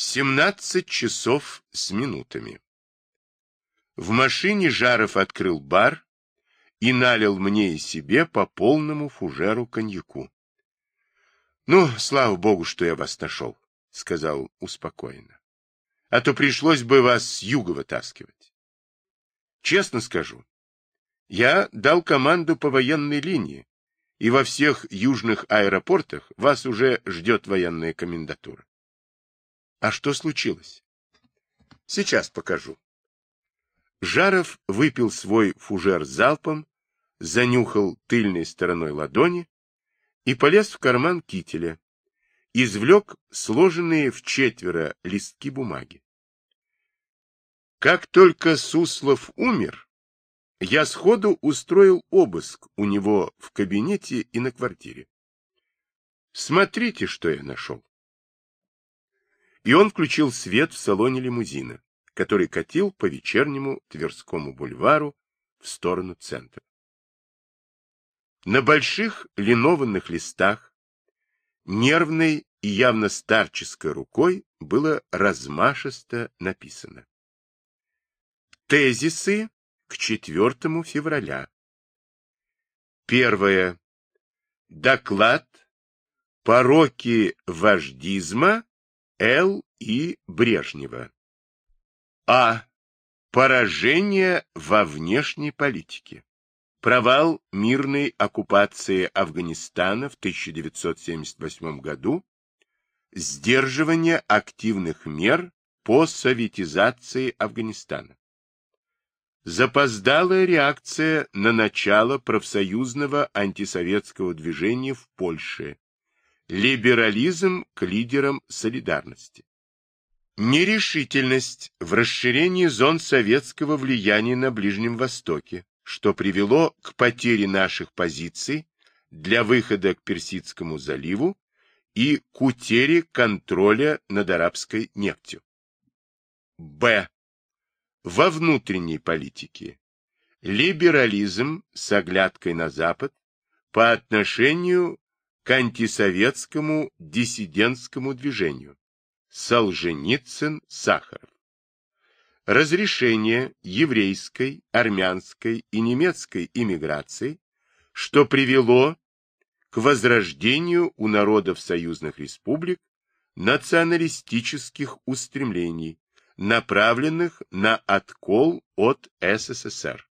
17 часов с минутами. В машине Жаров открыл бар и налил мне и себе по полному фужеру коньяку. — Ну, слава богу, что я вас нашел, — сказал успокоенно. — А то пришлось бы вас с юга вытаскивать. Честно скажу, я дал команду по военной линии, и во всех южных аэропортах вас уже ждет военная комендатура. А что случилось? Сейчас покажу. Жаров выпил свой фужер залпом, занюхал тыльной стороной ладони и полез в карман кителя, извлек сложенные в четверо листки бумаги. Как только Суслов умер, я сходу устроил обыск у него в кабинете и на квартире. Смотрите, что я нашел и он включил свет в салоне лимузина, который катил по вечернему Тверскому бульвару в сторону центра. На больших линованных листах нервной и явно старческой рукой было размашисто написано. Тезисы к 4 февраля. Первое. Доклад «Пороки вождизма Л. И. Брежнева. А. Поражение во внешней политике. Провал мирной оккупации Афганистана в 1978 году. Сдерживание активных мер по советизации Афганистана. Запоздалая реакция на начало профсоюзного антисоветского движения в Польше Либерализм к лидерам солидарности. Нерешительность в расширении зон советского влияния на Ближнем Востоке, что привело к потере наших позиций для выхода к Персидскому заливу и к утере контроля над арабской нефтью. Б. Во внутренней политике. Либерализм с оглядкой на Запад по отношению к антисоветскому диссидентскому движению. Солженицын, Сахаров. Разрешение еврейской, армянской и немецкой иммиграции, что привело к возрождению у народов союзных республик националистических устремлений, направленных на откол от СССР.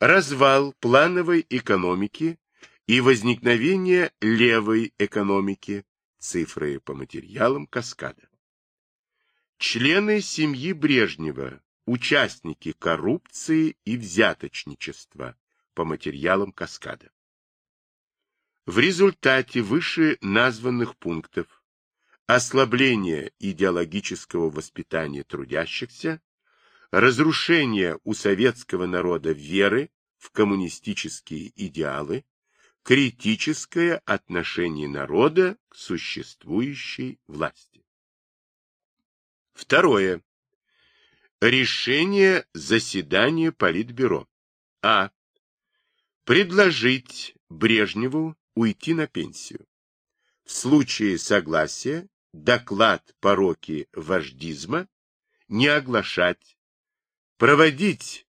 Развал плановой экономики и возникновение левой экономики, цифры по материалам каскада. Члены семьи Брежнева, участники коррупции и взяточничества по материалам каскада. В результате выше названных пунктов ослабление идеологического воспитания трудящихся, разрушение у советского народа веры в коммунистические идеалы, критическое отношение народа к существующей власти. Второе. Решение заседания Политбюро. А. Предложить Брежневу уйти на пенсию. В случае согласия доклад пороки вождизма не оглашать, проводить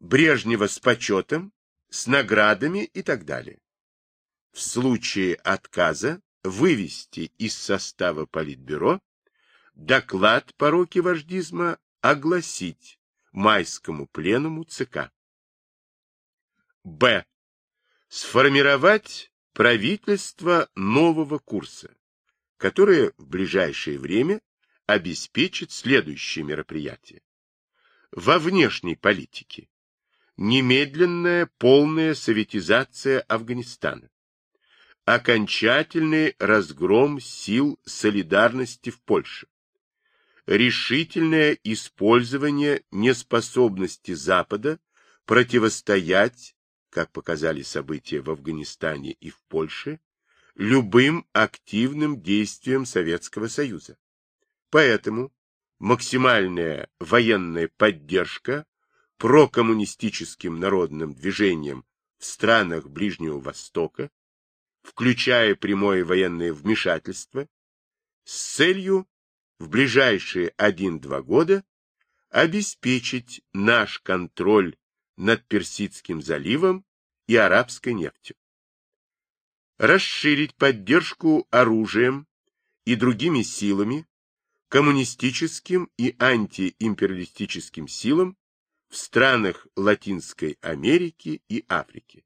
Брежнева с почетом с наградами и так далее. В случае отказа вывести из состава Политбюро доклад по роке вождизма огласить майскому пленуму ЦК. Б. Сформировать правительство нового курса, которое в ближайшее время обеспечит следующие мероприятия. Во внешней политике немедленная полная советизация Афганистана, окончательный разгром сил солидарности в Польше, решительное использование неспособности Запада противостоять, как показали события в Афганистане и в Польше, любым активным действиям Советского Союза. Поэтому максимальная военная поддержка прокоммунистическим народным движением в странах Ближнего Востока, включая прямое военное вмешательство, с целью в ближайшие 1-2 года обеспечить наш контроль над Персидским заливом и арабской нефтью, расширить поддержку оружием и другими силами, коммунистическим и антиимпериалистическим силам в странах Латинской Америки и Африки.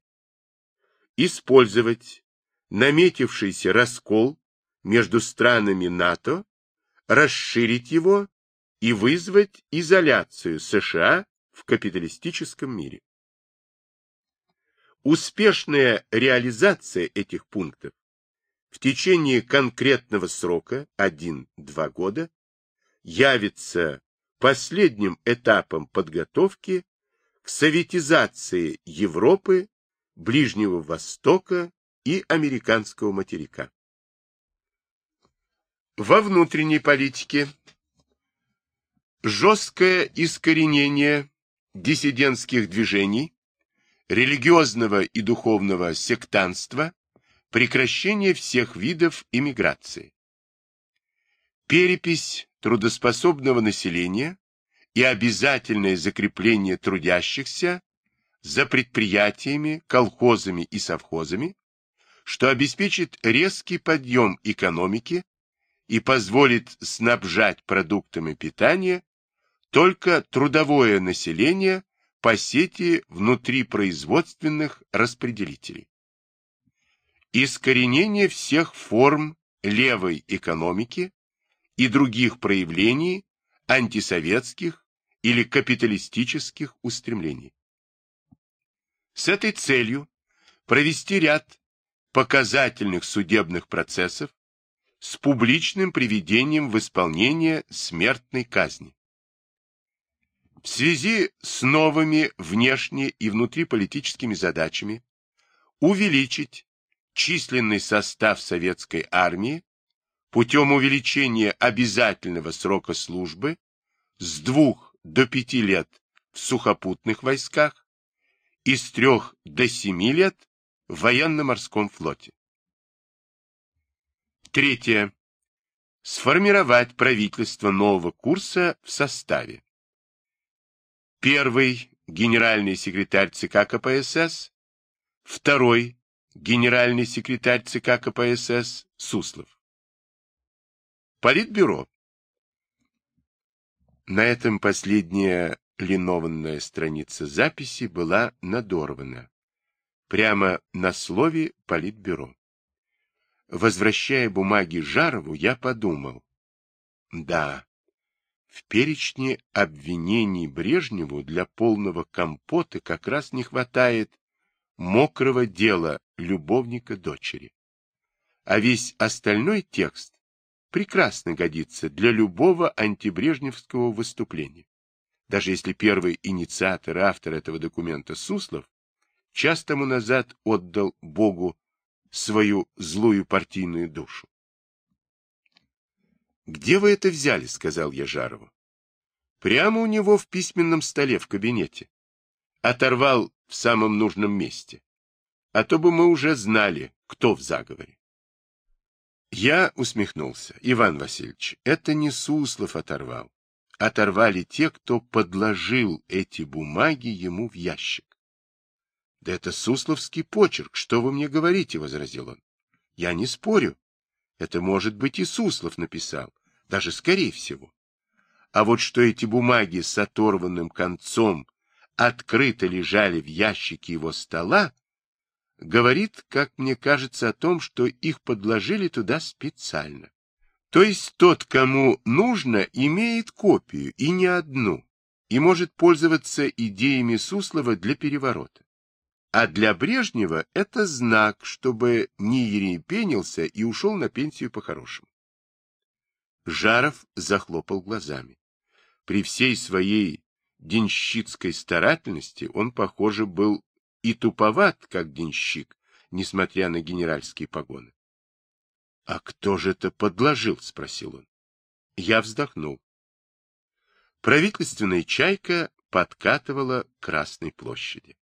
Использовать наметившийся раскол между странами НАТО, расширить его и вызвать изоляцию США в капиталистическом мире. Успешная реализация этих пунктов в течение конкретного срока 1-2 года явится последним этапом подготовки к советизации Европы, Ближнего Востока и американского материка. Во внутренней политике жесткое искоренение диссидентских движений, религиозного и духовного сектанства, прекращение всех видов иммиграции. Перепись трудоспособного населения и обязательное закрепление трудящихся за предприятиями, колхозами и совхозами, что обеспечит резкий подъем экономики и позволит снабжать продуктами питания только трудовое население по сети внутрипроизводственных распределителей. Искоренение всех форм левой экономики и других проявлений антисоветских или капиталистических устремлений. С этой целью провести ряд показательных судебных процессов с публичным приведением в исполнение смертной казни. В связи с новыми внешне- и внутриполитическими задачами увеличить численный состав советской армии путем увеличения обязательного срока службы с двух до пяти лет в сухопутных войсках и с трех до семи лет в военно-морском флоте. Третье. Сформировать правительство нового курса в составе Первый – генеральный секретарь ЦК КПСС. Второй – генеральный секретарь ЦК КПСС Суслов. Политбюро. На этом последняя линованная страница записи была надорвана. Прямо на слове Политбюро. Возвращая бумаги Жарову, я подумал. Да, в перечне обвинений Брежневу для полного компота как раз не хватает мокрого дела любовника дочери. А весь остальной текст прекрасно годится для любого антибрежневского выступления. Даже если первый инициатор и автор этого документа Суслов час тому назад отдал Богу свою злую партийную душу. «Где вы это взяли?» — сказал я Жарову. «Прямо у него в письменном столе в кабинете. Оторвал в самом нужном месте. А то бы мы уже знали, кто в заговоре». Я усмехнулся. «Иван Васильевич, это не Суслов оторвал. Оторвали те, кто подложил эти бумаги ему в ящик. «Да это сусловский почерк, что вы мне говорите?» — возразил он. «Я не спорю. Это, может быть, и Суслов написал даже скорее всего. А вот что эти бумаги с оторванным концом открыто лежали в ящике его стола, говорит, как мне кажется, о том, что их подложили туда специально. То есть тот, кому нужно, имеет копию, и не одну, и может пользоваться идеями Суслова для переворота. А для Брежнева это знак, чтобы не ерепенился и ушел на пенсию по-хорошему. Жаров захлопал глазами. При всей своей денщицкой старательности он, похоже, был и туповат, как денщик, несмотря на генеральские погоны. — А кто же это подложил? — спросил он. Я вздохнул. Правительственная чайка подкатывала к Красной площади.